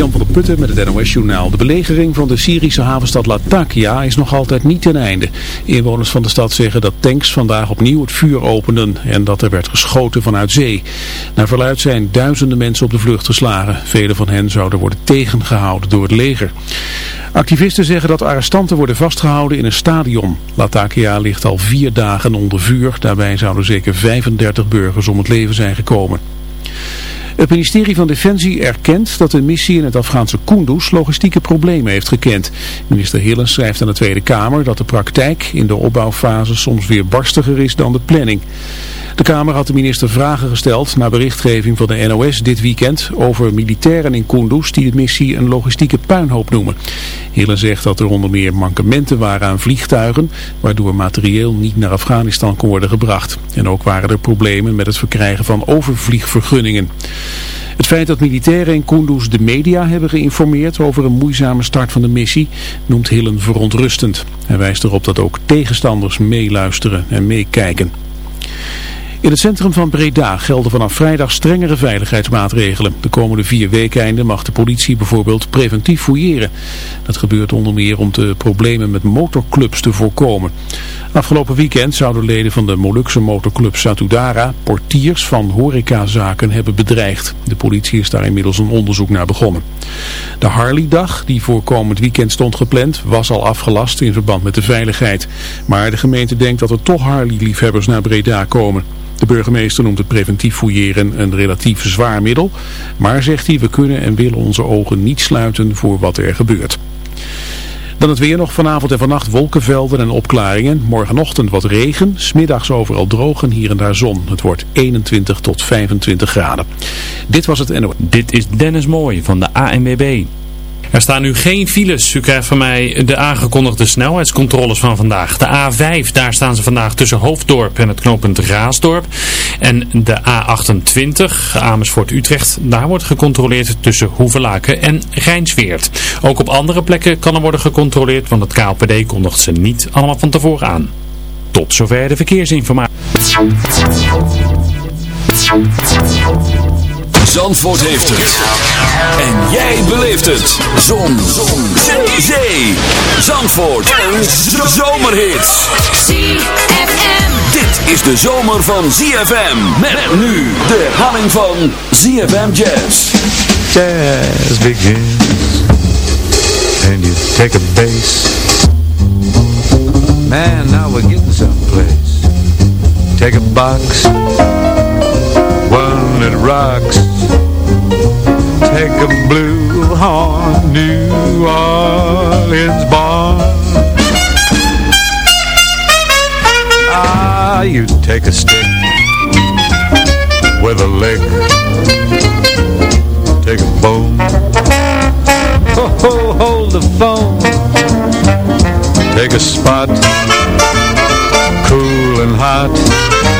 Jan van der Putten met het NOS-journaal. De belegering van de Syrische havenstad Latakia is nog altijd niet ten einde. Inwoners van de stad zeggen dat tanks vandaag opnieuw het vuur openden en dat er werd geschoten vanuit zee. Naar verluid zijn duizenden mensen op de vlucht geslagen. Vele van hen zouden worden tegengehouden door het leger. Activisten zeggen dat arrestanten worden vastgehouden in een stadion. Latakia ligt al vier dagen onder vuur. Daarbij zouden zeker 35 burgers om het leven zijn gekomen. Het ministerie van Defensie erkent dat de missie in het Afghaanse Kunduz logistieke problemen heeft gekend. Minister Hillen schrijft aan de Tweede Kamer dat de praktijk in de opbouwfase soms weer barstiger is dan de planning. De Kamer had de minister vragen gesteld naar berichtgeving van de NOS dit weekend over militairen in Kunduz die de missie een logistieke puinhoop noemen. Hillen zegt dat er onder meer mankementen waren aan vliegtuigen, waardoor materieel niet naar Afghanistan kon worden gebracht. En ook waren er problemen met het verkrijgen van overvliegvergunningen. Het feit dat militairen in Kunduz de media hebben geïnformeerd over een moeizame start van de missie noemt Hillen verontrustend. Hij wijst erop dat ook tegenstanders meeluisteren en meekijken. In het centrum van Breda gelden vanaf vrijdag strengere veiligheidsmaatregelen. De komende vier weekeinden mag de politie bijvoorbeeld preventief fouilleren. Dat gebeurt onder meer om de problemen met motorclubs te voorkomen. Afgelopen weekend zouden leden van de Molukse motorclub Satudara portiers van horecazaken hebben bedreigd. De politie is daar inmiddels een onderzoek naar begonnen. De Harley-dag, die voor komend weekend stond gepland, was al afgelast in verband met de veiligheid. Maar de gemeente denkt dat er toch Harley-liefhebbers naar Breda komen. De burgemeester noemt het preventief fouilleren een relatief zwaar middel. Maar zegt hij, we kunnen en willen onze ogen niet sluiten voor wat er gebeurt. Dan het weer nog vanavond en vannacht wolkenvelden en opklaringen. Morgenochtend wat regen, smiddags overal droog en hier en daar zon. Het wordt 21 tot 25 graden. Dit was het NO. Dit is Dennis Mooij van de ANWB. Er staan nu geen files. U krijgt van mij de aangekondigde snelheidscontroles van vandaag. De A5, daar staan ze vandaag tussen Hoofddorp en het knooppunt Raasdorp. En de A28, Amersfoort-Utrecht, daar wordt gecontroleerd tussen Hoevelaken en Rijnsweert. Ook op andere plekken kan er worden gecontroleerd, want het KLPD kondigt ze niet allemaal van tevoren aan. Tot zover de verkeersinformatie. Zandvoort heeft het. En jij beleeft het. Zon. Zon. Zee. Zee. Zandvoort. Een zomerhit. ZFM. Dit is de zomer van ZFM. Met nu de herhaling van ZFM Jazz. Jazz begins. And you take a bass. Man, now we're getting someplace. Take a box. One that rocks. Take a blue horn, New Orleans born. Ah, you take a stick with a lick. Take a bone. Ho, ho, hold the phone. Take a spot Cool and hot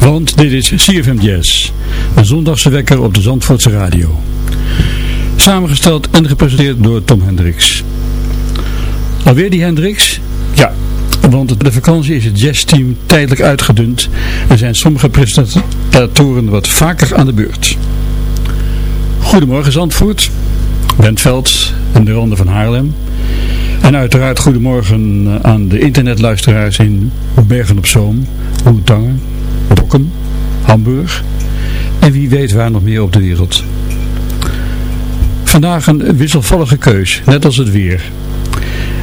Want dit is CFM Jazz. Een zondagse wekker op de Zandvoortse radio. Samengesteld en gepresenteerd door Tom Hendricks. Alweer die Hendricks? Ja, want de vakantie is het jazzteam tijdelijk uitgedund en zijn sommige presentatoren wat vaker aan de beurt. Goedemorgen Zandvoort, Bentveld en de Ronde van Haarlem. En uiteraard goedemorgen aan de internetluisteraars in Bergen op Zoom, Hoetangen, Dokkum, Hamburg en wie weet waar nog meer op de wereld. Vandaag een wisselvallige keus, net als het weer.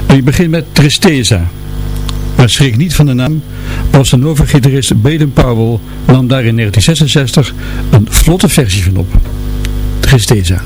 En je begint met Tristeza. Maar schrik niet van de naam, als de Nova-gitarist Baden Powell nam daar in 1966 een vlotte versie van op. Tristeza.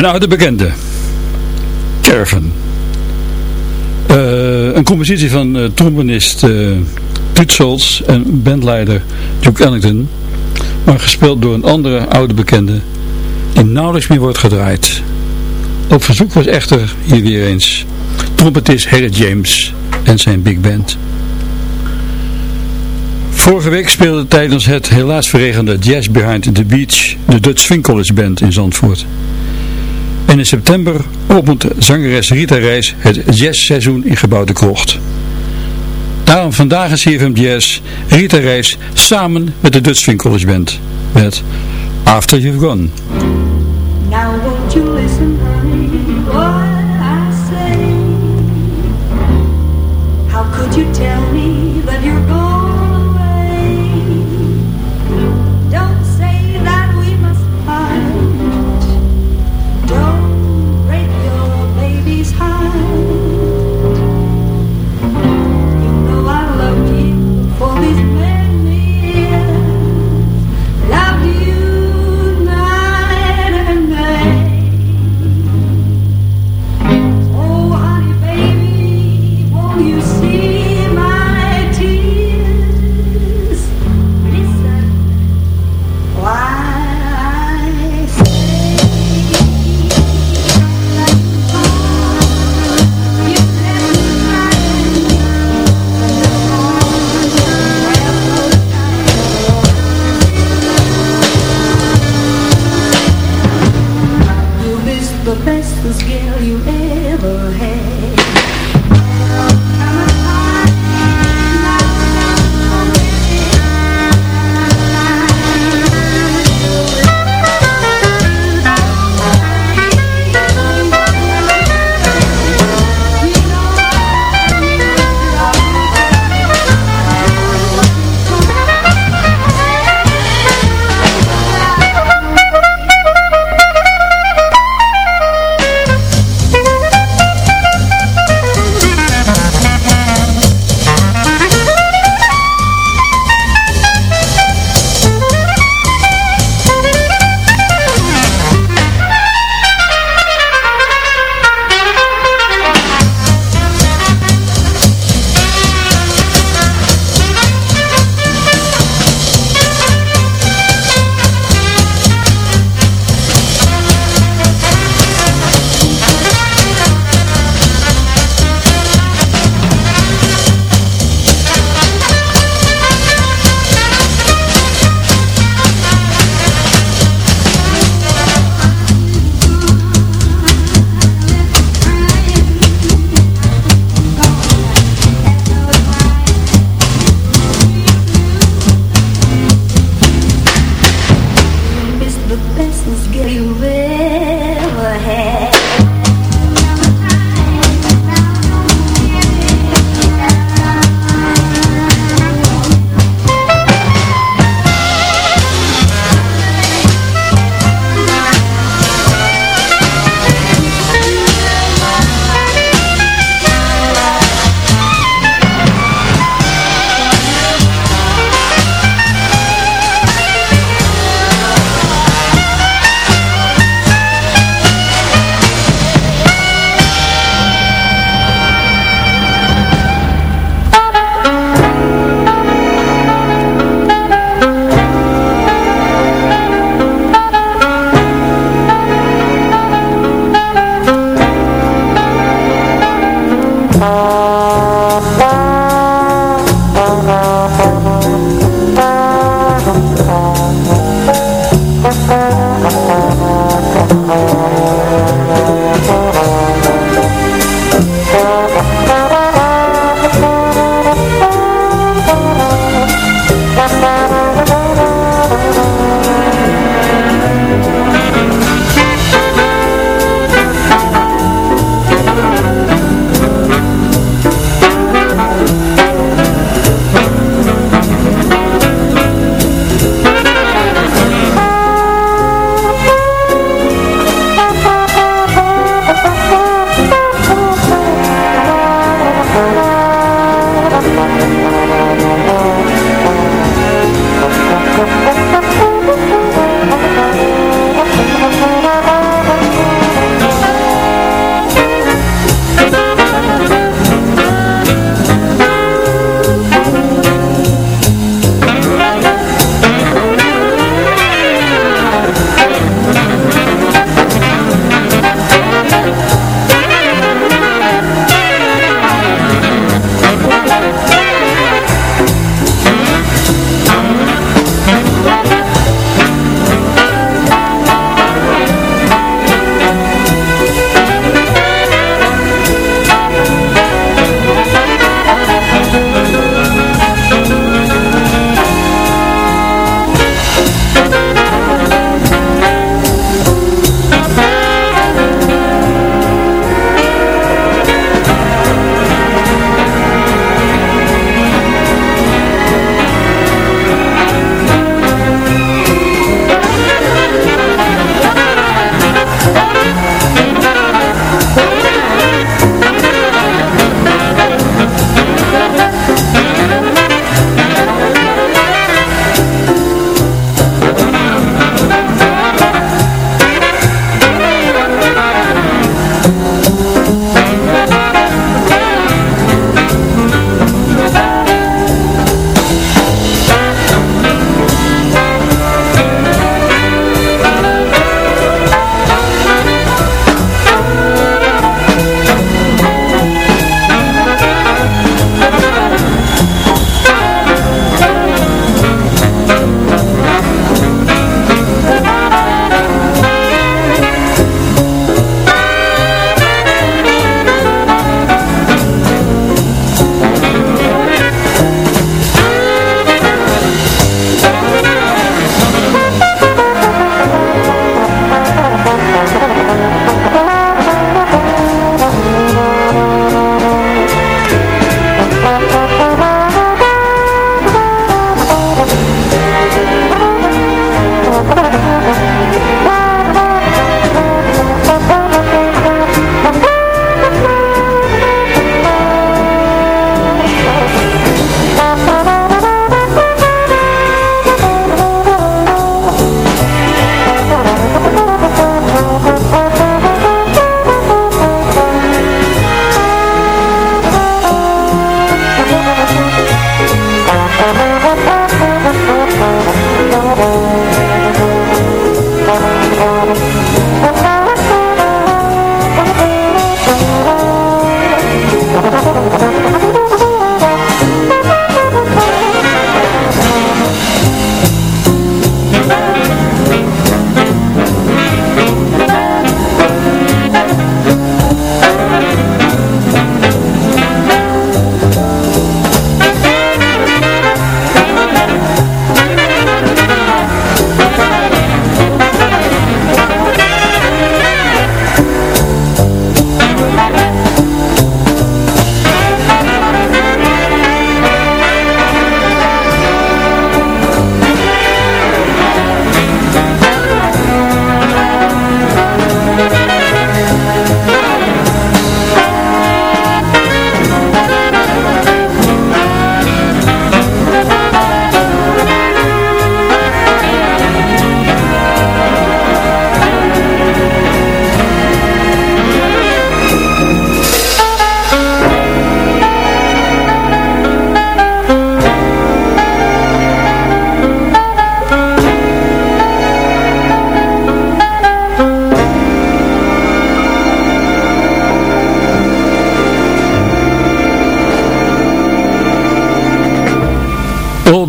Een oude bekende. Caravan. Uh, een compositie van uh, trombonist Toet en bandleider Duke Ellington. Maar gespeeld door een andere oude bekende die nauwelijks meer wordt gedraaid. Op verzoek was echter hier weer eens trompetist Harry James en zijn big band. Vorige week speelde tijdens het helaas verregende Jazz Behind the Beach de Dutch Swing Band in Zandvoort. En in september opent zangeres Rita Reis het jazzseizoen in Gebouwde Krocht. Daarom vandaag in CFM Jazz Rita Reis samen met de Dutch Swing Band met After You've Gone.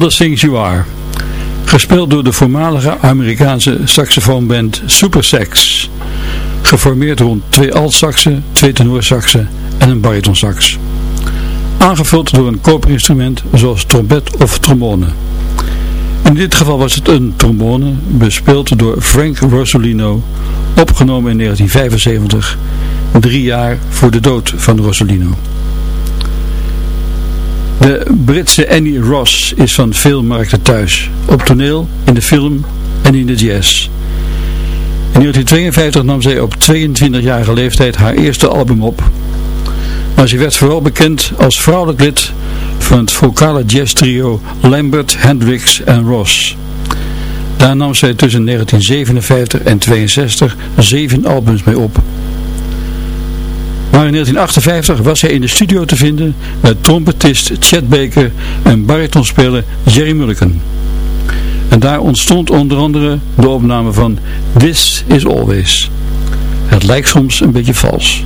The Things You Are. Gespeeld door de voormalige Amerikaanse saxofoonband Super Sax. Geformeerd rond twee altsaxen, twee tenorsaxen en een baritonsax. Aangevuld door een koperinstrument zoals trompet of trombone. In dit geval was het een trombone, bespeeld door Frank Rosolino, opgenomen in 1975, drie jaar voor de dood van Rosolino. De Britse Annie Ross is van veel markten thuis, op toneel, in de film en in de jazz. In 1952 nam zij op 22-jarige leeftijd haar eerste album op. Maar ze werd vooral bekend als vrouwelijk lid van het vocale jazz trio Lambert, Hendricks en Ross. Daar nam zij tussen 1957 en 62 zeven albums mee op. Maar in 1958 was hij in de studio te vinden met trompetist Chet Baker en baritonspeler Jerry Mulliken. En daar ontstond onder andere de opname van This Is Always. Het lijkt soms een beetje vals.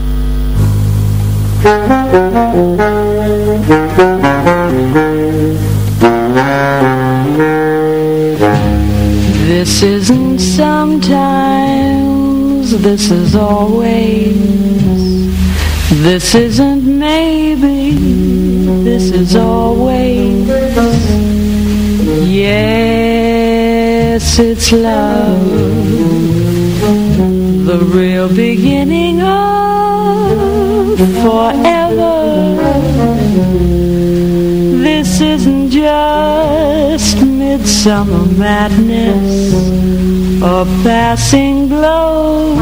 This isn't sometimes, this is always. This isn't maybe, this is always. Yes, it's love, the real beginning of forever. This isn't just midsummer madness, a passing glow,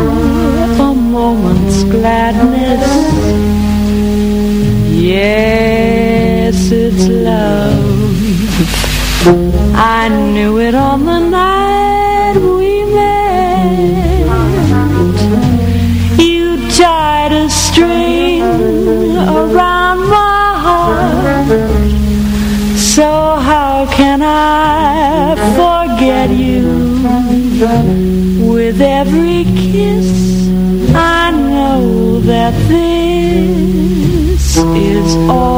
a moment's gladness. Yes, it's love. I knew it on the night that this is always.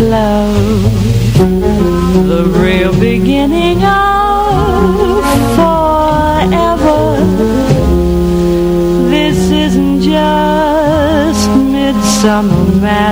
Love. The real beginning of forever. This isn't just midsummer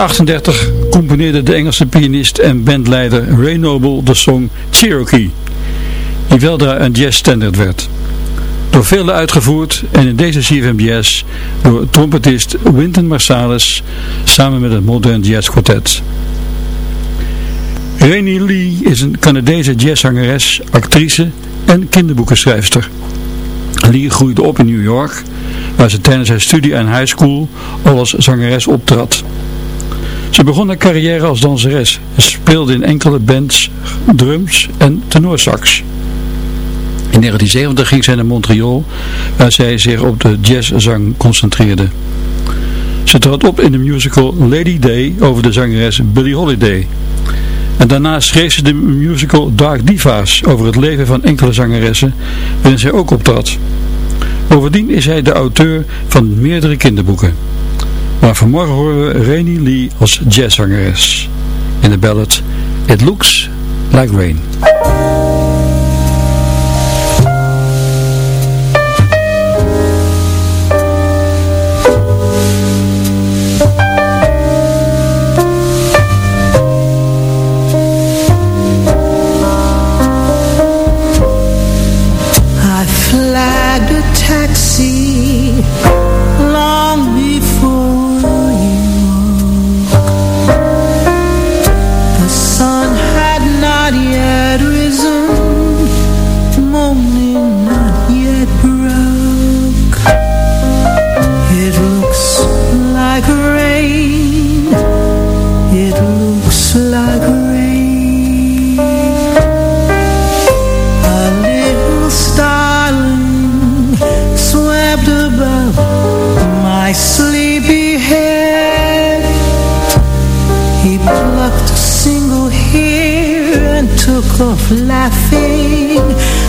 1938 componeerde de Engelse pianist en bandleider Ray Noble de song Cherokee, die weldra een jazzstandard werd. Door velen uitgevoerd en in deze CFM Jazz door trompetist Wynton Marsalis samen met het Modern Jazz Quartet. Rainy Lee is een Canadese jazzzangeres, actrice en kinderboekenschrijfster. Lee groeide op in New York, waar ze tijdens haar studie aan high school al als zangeres optrad. Ze begon haar carrière als danseres en speelde in enkele bands, drums en tenorsax. In 1970 ging zij naar Montreal, waar zij zich op de jazzzang concentreerde. Ze trad op in de musical Lady Day over de zangeres Billie Holiday. En daarna schreef ze de musical Dark Divas over het leven van enkele zangeressen, waarin zij ook optrad. Bovendien is hij de auteur van meerdere kinderboeken. Maar vanmorgen horen we Rainy Lee als jazzzangeres in de ballad It Looks Like Rain. Could it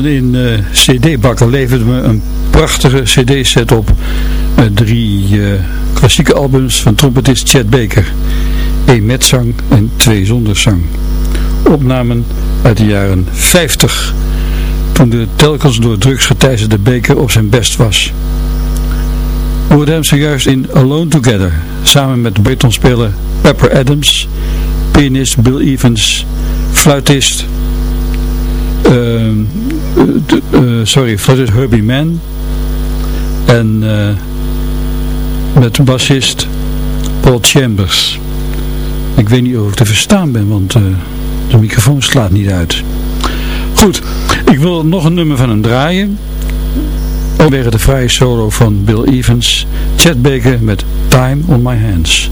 in uh, cd-bakken leverde me een prachtige cd-set op. Uh, drie uh, klassieke albums van trompetist Chet Baker. één met zang en twee zonder zang. Opnamen uit de jaren 50, toen de telkens door drugs geteisterde Baker op zijn best was. We hoorden hem in Alone Together, samen met Britonspeler Pepper Adams, pianist Bill Evans, fluitist, uh, sorry, fluitist Herbie Mann en uh, met bassist Paul Chambers. Ik weet niet of ik te verstaan ben, want de microfoon slaat niet uit. Goed, ik wil nog een nummer van hem draaien. Vanwege de vrije solo van Bill Evans, Chet Baker met Time on My Hands.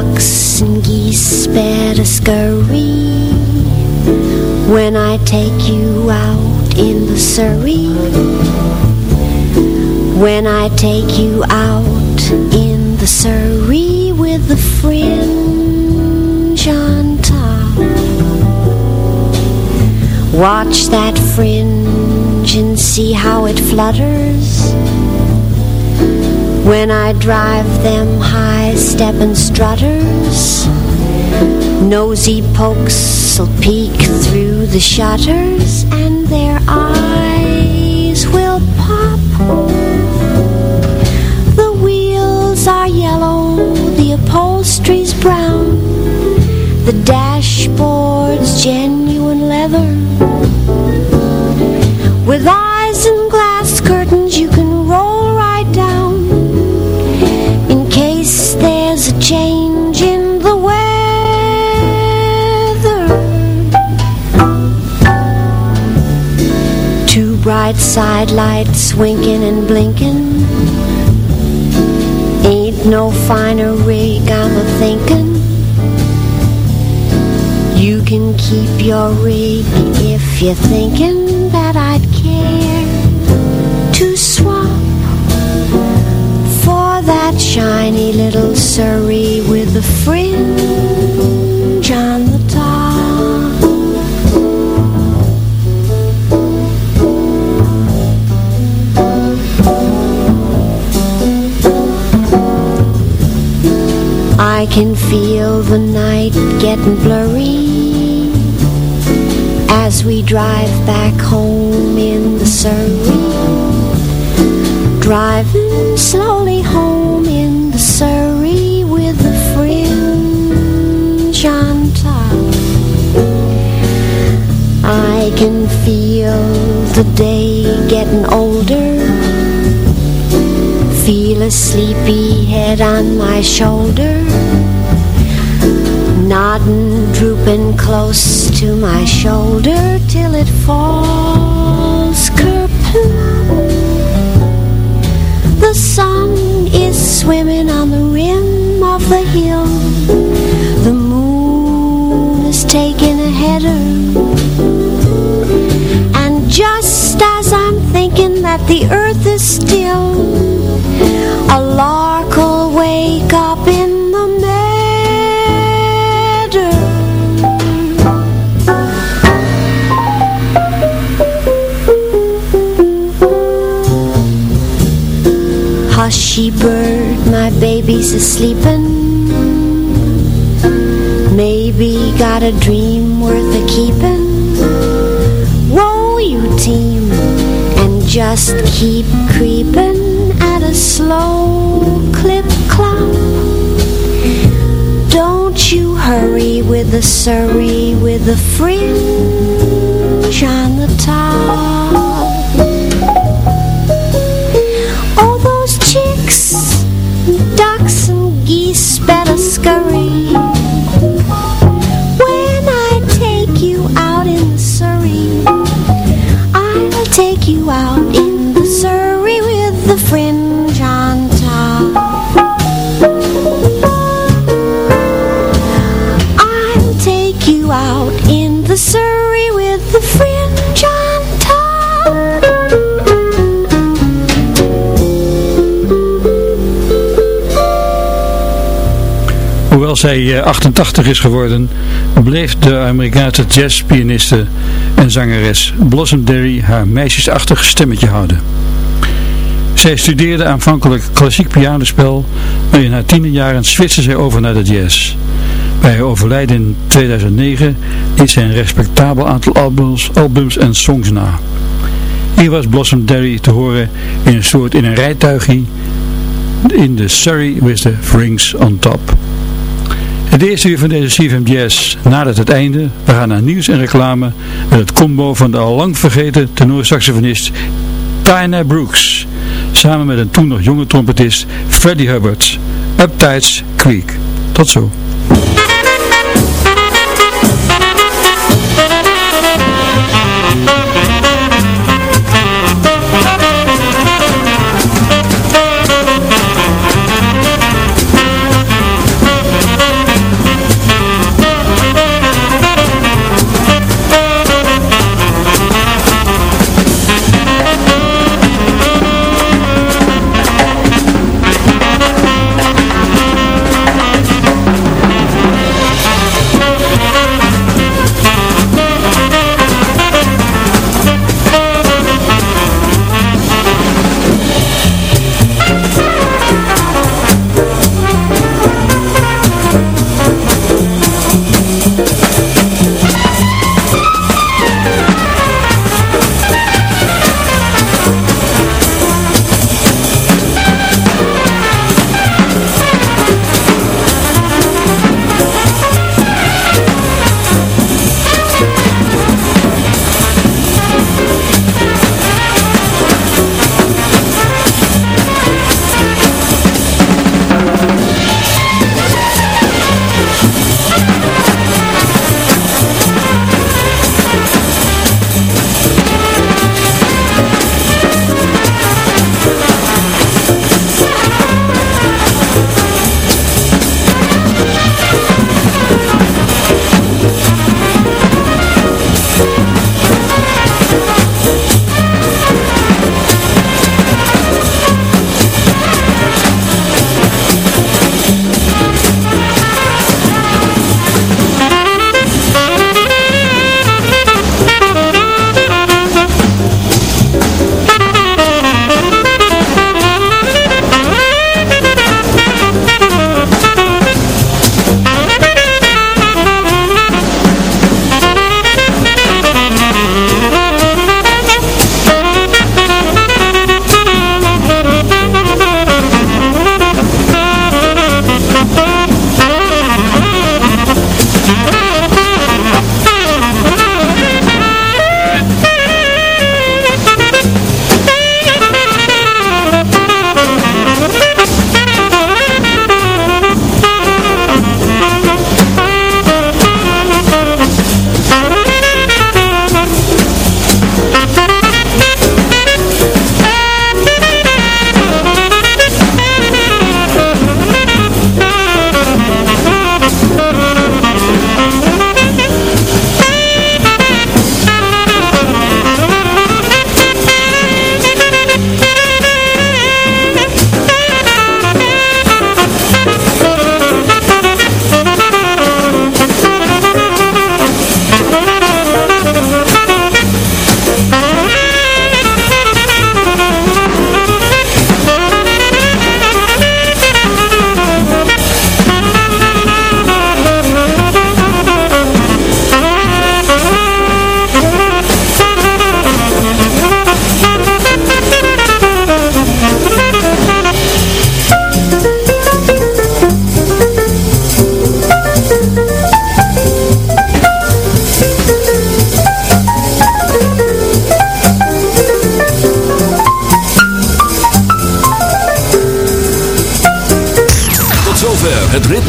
Ducks and geese better scurry when I take you out in the Surrey. When I take you out in the Surrey with the fringe on top. Watch that fringe and see how it flutters when I drive them high-stepping strutters Nosy pokes'll peek through the shutters And their eyes will pop. The wheels are yellow, the upholstery's brown The dashboard's genuine leather. With eyes and glass Two bright side lights winking and blinking. Ain't no finer rig I'm a-thinking. You can keep your rig if you're thinking that I'd care to swap for that shiny little Surrey with the fringe on can feel the night getting blurry As we drive back home in the Surrey. Driving slowly home in the Surrey with the fringe on top. I can feel the day getting older. Feel a sleepy head on my shoulder Nodding, drooping close to my shoulder Till it falls kerplunk the sun is swimming on the rim of the hill. The moon is taking a header. And just as I'm thinking that the earth is still A lark will wake up Bird, my baby's a-sleepin' Maybe got a dream worth a keepin' Whoa, you team, and just keep creepin' At a slow clip-clop Don't you hurry with the Surrey With the fringe on the top Hoewel zij 88 is geworden, bleef de Amerikaanse jazzpianiste en zangeres Blossom Derry haar meisjesachtig stemmetje houden. Zij studeerde aanvankelijk klassiek pianospel, maar in haar tienerjaren switchte zij over naar de jazz. Bij haar overlijden in 2009 is zij een respectabel aantal albums, albums en songs na. Hier was Blossom Derry te horen in een soort in een rijtuigje in de Surrey with the Rings on top. Het eerste uur van deze CFM Jazz nadert het einde. We gaan naar nieuws en reclame met het combo van de al lang vergeten tenorsaxofonist Tyna Brooks. Samen met een toen nog jonge trompetist Freddie Hubbard. Uptights Creek. Tot zo.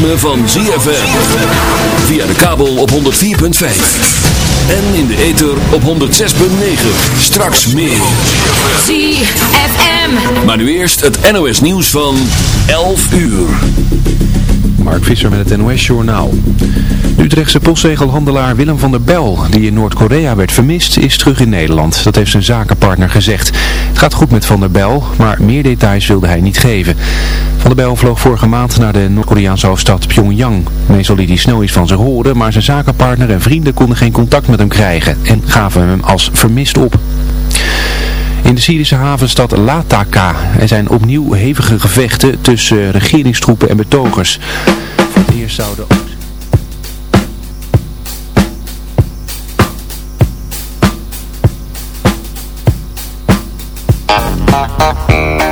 Ritme van ZFM. Via de kabel op 104.5. En in de ether op 106.9. Straks meer. ZFM. Maar nu eerst het NOS nieuws van 11 uur. Mark Visser met het NOS Journaal. De Utrechtse postzegelhandelaar Willem van der Bel, die in Noord-Korea werd vermist, is terug in Nederland. Dat heeft zijn zakenpartner gezegd. Gaat goed met van der Bel, maar meer details wilde hij niet geven. Van der Bel vloog vorige maand naar de Noord-Koreaanse hoofdstad Pyongyang. Meestal liet hij snel iets van zich horen, maar zijn zakenpartner en vrienden konden geen contact met hem krijgen en gaven hem als vermist op. In de Syrische havenstad Lataka er zijn opnieuw hevige gevechten tussen regeringstroepen en betogers. Zouden ook...